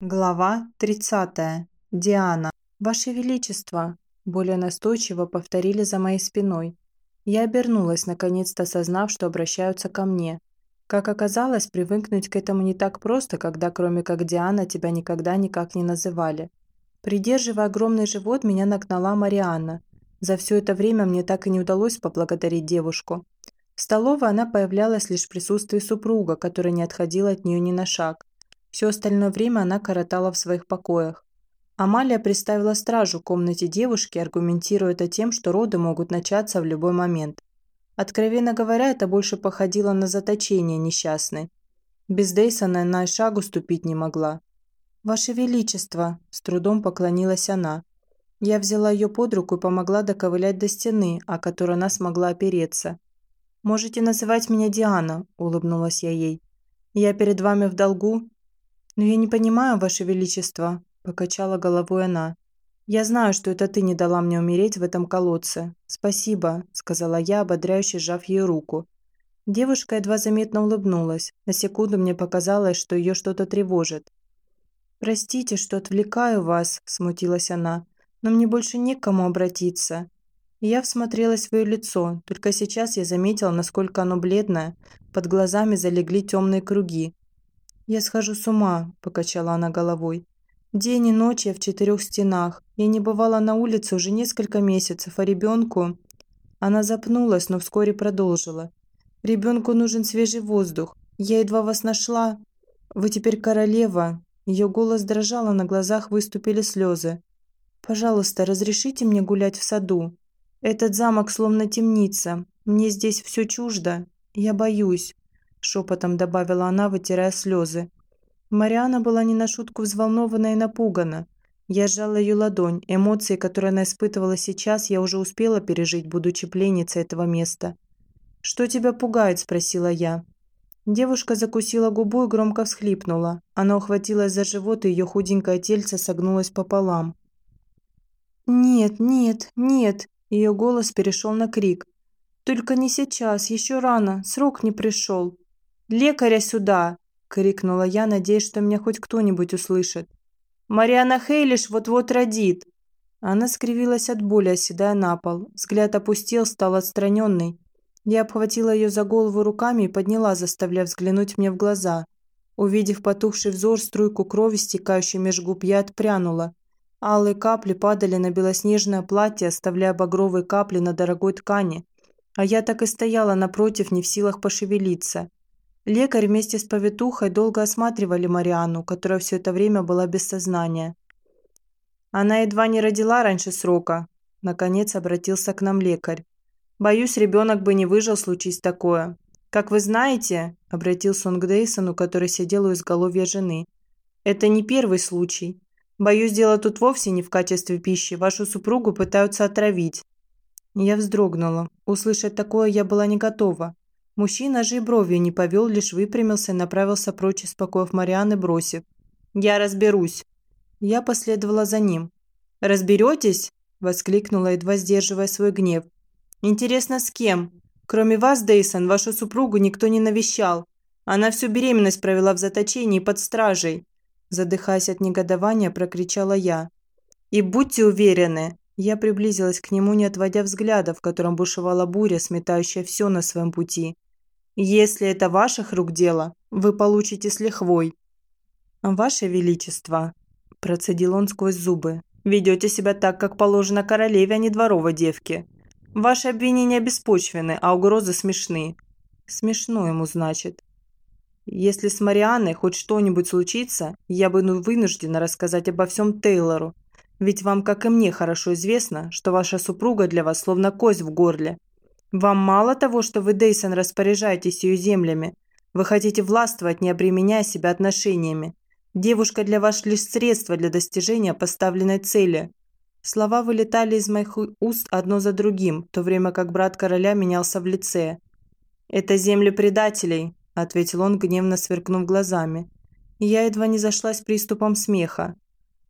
Глава 30. Диана. «Ваше Величество!» – более настойчиво повторили за моей спиной. Я обернулась, наконец-то осознав, что обращаются ко мне. Как оказалось, привыкнуть к этому не так просто, когда кроме как Диана тебя никогда никак не называли. Придерживая огромный живот, меня нагнала Марианна. За все это время мне так и не удалось поблагодарить девушку. В столовой она появлялась лишь в присутствии супруга, который не отходил от нее ни на шаг. Все остальное время она коротала в своих покоях. Амалия приставила стражу в комнате девушки, аргументируя это тем, что роды могут начаться в любой момент. Откровенно говоря, это больше походило на заточение несчастной. Без Дейсона она и шагу ступить не могла. «Ваше Величество!» – с трудом поклонилась она. Я взяла ее под руку и помогла доковылять до стены, о которой она смогла опереться. «Можете называть меня Диана», – улыбнулась я ей. «Я перед вами в долгу, «Но я не понимаю, Ваше Величество», – покачала головой она. «Я знаю, что это ты не дала мне умереть в этом колодце. Спасибо», – сказала я, ободряюще сжав ей руку. Девушка едва заметно улыбнулась. На секунду мне показалось, что ее что-то тревожит. «Простите, что отвлекаю вас», – смутилась она, – «но мне больше не к кому обратиться». я всмотрелась в ее лицо, только сейчас я заметила, насколько оно бледное, под глазами залегли темные круги, «Я схожу с ума», – покачала она головой. «День и ночь я в четырех стенах. Я не бывала на улице уже несколько месяцев, а ребенку...» Она запнулась, но вскоре продолжила. «Ребенку нужен свежий воздух. Я едва вас нашла. Вы теперь королева». Ее голос дрожал, а на глазах выступили слезы. «Пожалуйста, разрешите мне гулять в саду. Этот замок словно темница. Мне здесь все чуждо. Я боюсь шепотом добавила она, вытирая слезы. Мариана была не на шутку взволнована и напугана. Я сжала ее ладонь. Эмоции, которые она испытывала сейчас, я уже успела пережить, будучи пленницей этого места. «Что тебя пугает?» – спросила я. Девушка закусила губу и громко всхлипнула. Она ухватилась за живот, и ее худенькое тельце согнулось пополам. «Нет, нет, нет!» Ее голос перешел на крик. «Только не сейчас, еще рано, срок не пришел!» «Лекаря сюда!» – крикнула я, надеясь, что меня хоть кто-нибудь услышит. «Мариана Хейлиш вот-вот родит!» Она скривилась от боли, оседая на пол. Взгляд опустел, стал отстраненный. Я обхватила ее за голову руками и подняла, заставляя взглянуть мне в глаза. Увидев потухший взор, струйку крови, стекающую меж губ, я отпрянула. Алые капли падали на белоснежное платье, оставляя багровые капли на дорогой ткани. А я так и стояла напротив, не в силах пошевелиться. Лекарь вместе с повитухой долго осматривали Марианну, которая все это время была без сознания. «Она едва не родила раньше срока», – наконец обратился к нам лекарь. «Боюсь, ребенок бы не выжил, случись такое. Как вы знаете», – обратился он к Дейсону, который сидел у изголовья жены, – «это не первый случай. Боюсь, дело тут вовсе не в качестве пищи. Вашу супругу пытаются отравить». Я вздрогнула. Услышать такое я была не готова. Мужчина же и бровью не повел, лишь выпрямился и направился прочь из покоев Марианы, бросив. «Я разберусь». Я последовала за ним. «Разберетесь?» – воскликнула, едва сдерживая свой гнев. «Интересно, с кем? Кроме вас, Дейсон, вашу супругу никто не навещал. Она всю беременность провела в заточении под стражей». Задыхаясь от негодования, прокричала я. «И будьте уверены!» Я приблизилась к нему, не отводя взгляда, в котором бушевала буря, сметающая все на своем пути. Если это ваших рук дело, вы получите с лихвой». «Ваше Величество», – процедил он сквозь зубы, – «ведете себя так, как положено королеве, а не дворовой девке. Ваши обвинения беспочвены, а угрозы смешны». «Смешно ему, значит». «Если с Марианной хоть что-нибудь случится, я бы ну вынуждена рассказать обо всем Тейлору. Ведь вам, как и мне, хорошо известно, что ваша супруга для вас словно кость в горле. Вам мало того, что вы, Дейсон, распоряжаетесь ее землями. Вы хотите властвовать, не обременяя себя отношениями. Девушка для вас лишь средство для достижения поставленной цели. Слова вылетали из моих уст одно за другим, в то время как брат короля менялся в лице. «Это земли предателей», – ответил он, гневно сверкнув глазами. Я едва не зашлась приступом смеха.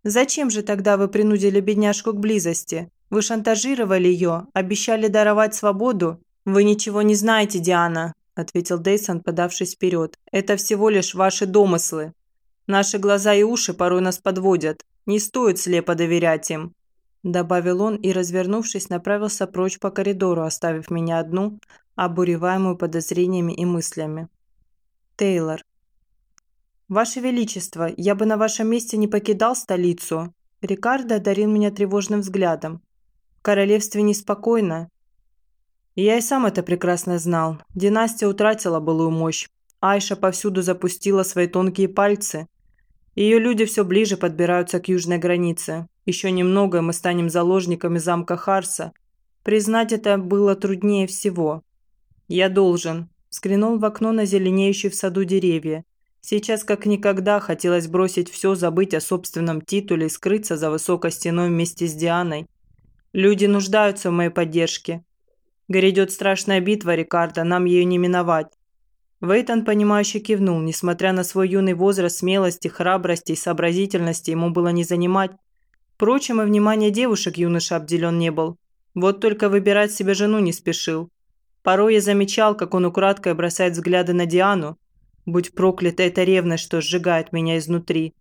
«Зачем же тогда вы принудили бедняжку к близости? Вы шантажировали ее, обещали даровать свободу. Вы ничего не знаете, Диана, ответил Дейсон, подавшись вперед. Это всего лишь ваши домыслы. Наши глаза и уши порой нас подводят. Не стоит слепо доверять им», – добавил он и, развернувшись, направился прочь по коридору, оставив меня одну, обуреваемую подозрениями и мыслями. Тейлор. «Ваше Величество, я бы на вашем месте не покидал столицу». Рикардо одарил меня тревожным взглядом. «В королевстве неспокойно». Я и сам это прекрасно знал. Династия утратила былую мощь. Айша повсюду запустила свои тонкие пальцы – ее люди все ближе подбираются к южной границе. Еще немного, и мы станем заложниками замка Харса. Признать это было труднее всего. Я должен. Взглянул в окно на зеленеющие в саду деревья. Сейчас как никогда хотелось бросить все, забыть о собственном титуле и скрыться за высокой стеной вместе с Дианой. Люди нуждаются в моей поддержке. Грядет страшная битва, Рикардо, нам ее не миновать. Вейтон, понимающе кивнул. Несмотря на свой юный возраст, смелости, храбрости и сообразительности ему было не занимать. Впрочем, и внимание девушек юноша обделен не был. Вот только выбирать себе жену не спешил. Порой я замечал, как он украдкой бросает взгляды на Диану. Будь проклята эта ревность, что сжигает меня изнутри.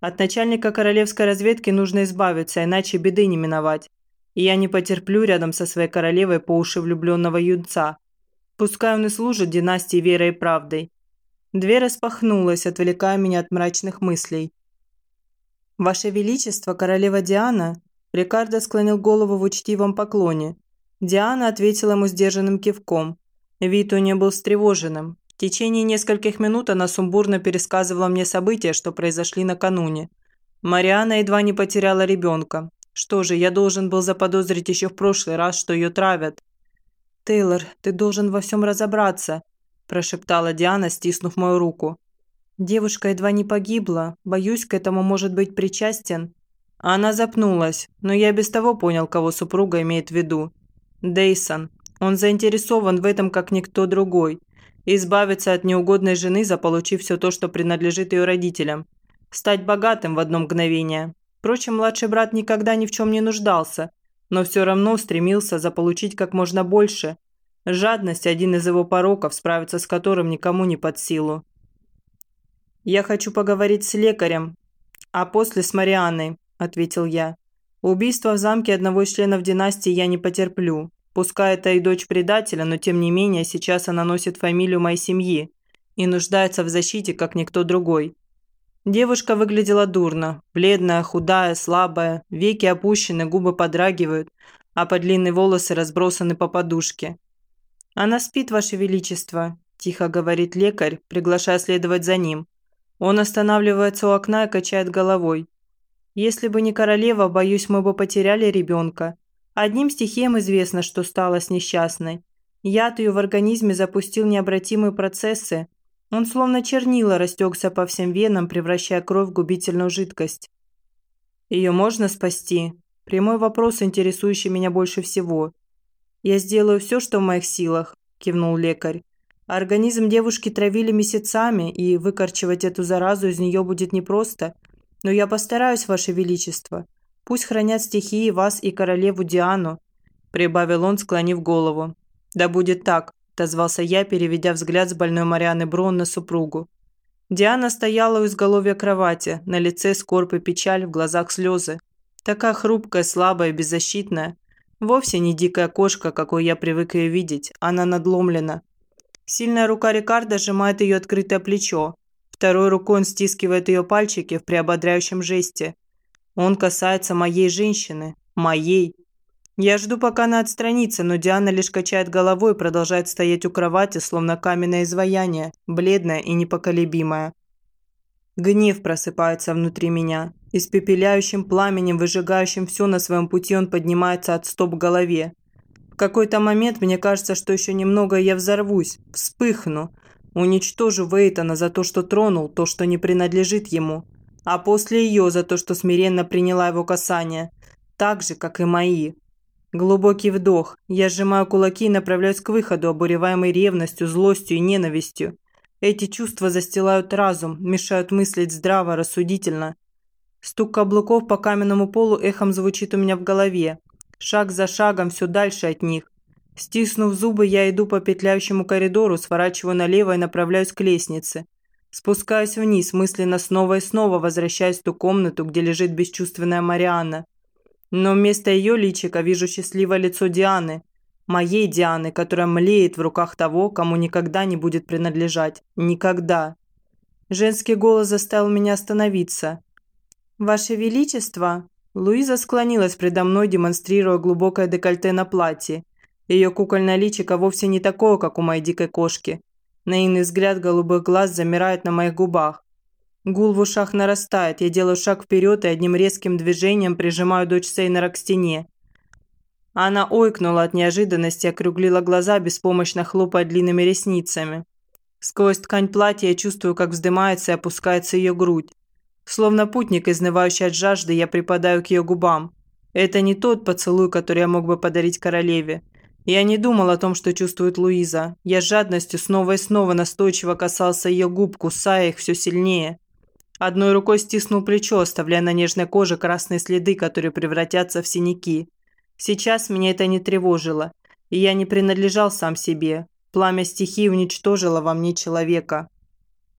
От начальника королевской разведки нужно избавиться, иначе беды не миновать. И я не потерплю рядом со своей королевой по уши влюбленного юнца. Пускай он и служит династии верой и правдой. Дверь распахнулась, отвлекая меня от мрачных мыслей. «Ваше Величество, королева Диана!» Рикардо склонил голову в учтивом поклоне. Диана ответила ему сдержанным кивком. Вид у нее был встревоженным. В течение нескольких минут она сумбурно пересказывала мне события, что произошли накануне. Мариана едва не потеряла ребенка. Что же, я должен был заподозрить еще в прошлый раз, что ее травят. «Тейлор, ты должен во всем разобраться», – прошептала Диана, стиснув мою руку. «Девушка едва не погибла. Боюсь, к этому может быть причастен». Она запнулась, но я без того понял, кого супруга имеет в виду. Дейсон. Он заинтересован в этом, как никто другой. Избавиться от неугодной жены, заполучив все то, что принадлежит ее родителям. Стать богатым в одно мгновение. Впрочем, младший брат никогда ни в чем не нуждался – но все равно стремился заполучить как можно больше. Жадность – один из его пороков, справиться с которым никому не под силу. «Я хочу поговорить с лекарем, а после с Марианной», – ответил я. «Убийство в замке одного из членов династии я не потерплю. Пускай это и дочь предателя, но тем не менее сейчас она носит фамилию моей семьи и нуждается в защите, как никто другой. Девушка выглядела дурно. Бледная, худая, слабая, веки опущены, губы подрагивают, а под длинные волосы разбросаны по подушке. «Она спит, Ваше Величество», – тихо говорит лекарь, приглашая следовать за ним. Он останавливается у окна и качает головой. «Если бы не королева, боюсь, мы бы потеряли ребенка. Одним стихием известно, что стало с несчастной. Яд ее в организме запустил необратимые процессы, он словно чернила растекся по всем венам, превращая кровь в губительную жидкость. Ее можно спасти? Прямой вопрос, интересующий меня больше всего. «Я сделаю все, что в моих силах», – кивнул лекарь. Организм девушки травили месяцами, и выкорчевать эту заразу из нее будет непросто. Но я постараюсь, Ваше Величество. Пусть хранят стихии вас и королеву Диану», – прибавил он, склонив голову. «Да будет так», – отозвался я, переведя взгляд с больной Марианы Брон на супругу. Диана стояла у изголовья кровати, на лице скорбь и печаль, в глазах слезы. Такая хрупкая, слабая, беззащитная. Вовсе не дикая кошка, какой я привык ее видеть. Она надломлена. Сильная рука Рикардо сжимает ее открытое плечо. Второй рукой он стискивает ее пальчики в приободряющем жесте. Он касается моей женщины. Моей. Я жду, пока она отстранится, но Диана лишь качает головой и продолжает стоять у кровати, словно каменное изваяние, бледное и непоколебимое. Гнев просыпается внутри меня. Испепеляющим пламенем, выжигающим все на своем пути, он поднимается от стоп в голове. В какой-то момент мне кажется, что еще немного я взорвусь, вспыхну, уничтожу Вейтона за то, что тронул, то, что не принадлежит ему, а после ее за то, что смиренно приняла его касание, так же, как и мои. Глубокий вдох. Я сжимаю кулаки и направляюсь к выходу, обуреваемый ревностью, злостью и ненавистью. Эти чувства застилают разум, мешают мыслить здраво, рассудительно. Стук каблуков по каменному полу эхом звучит у меня в голове. Шаг за шагом, все дальше от них. Стиснув зубы, я иду по петляющему коридору, сворачиваю налево и направляюсь к лестнице. Спускаюсь вниз, мысленно снова и снова возвращаюсь в ту комнату, где лежит бесчувственная Марианна. Но вместо ее личика вижу счастливое лицо Дианы. Моей Дианы, которая млеет в руках того, кому никогда не будет принадлежать. Никогда. Женский голос заставил меня остановиться. «Ваше Величество!» Луиза склонилась предо мной, демонстрируя глубокое декольте на платье. Ее кукольное личико вовсе не такое, как у моей дикой кошки. Наивный взгляд голубых глаз замирает на моих губах. Гул в ушах нарастает, я делаю шаг вперед и одним резким движением прижимаю дочь Сейнера к стене. Она ойкнула от неожиданности, округлила глаза, беспомощно хлопая длинными ресницами. Сквозь ткань платья я чувствую, как вздымается и опускается ее грудь. Словно путник, изнывающий от жажды, я припадаю к ее губам. Это не тот поцелуй, который я мог бы подарить королеве. Я не думал о том, что чувствует Луиза. Я с жадностью снова и снова настойчиво касался ее губ, кусая их все сильнее. Одной рукой стиснул плечо, оставляя на нежной коже красные следы, которые превратятся в синяки. Сейчас меня это не тревожило, и я не принадлежал сам себе. Пламя стихии уничтожило во мне человека.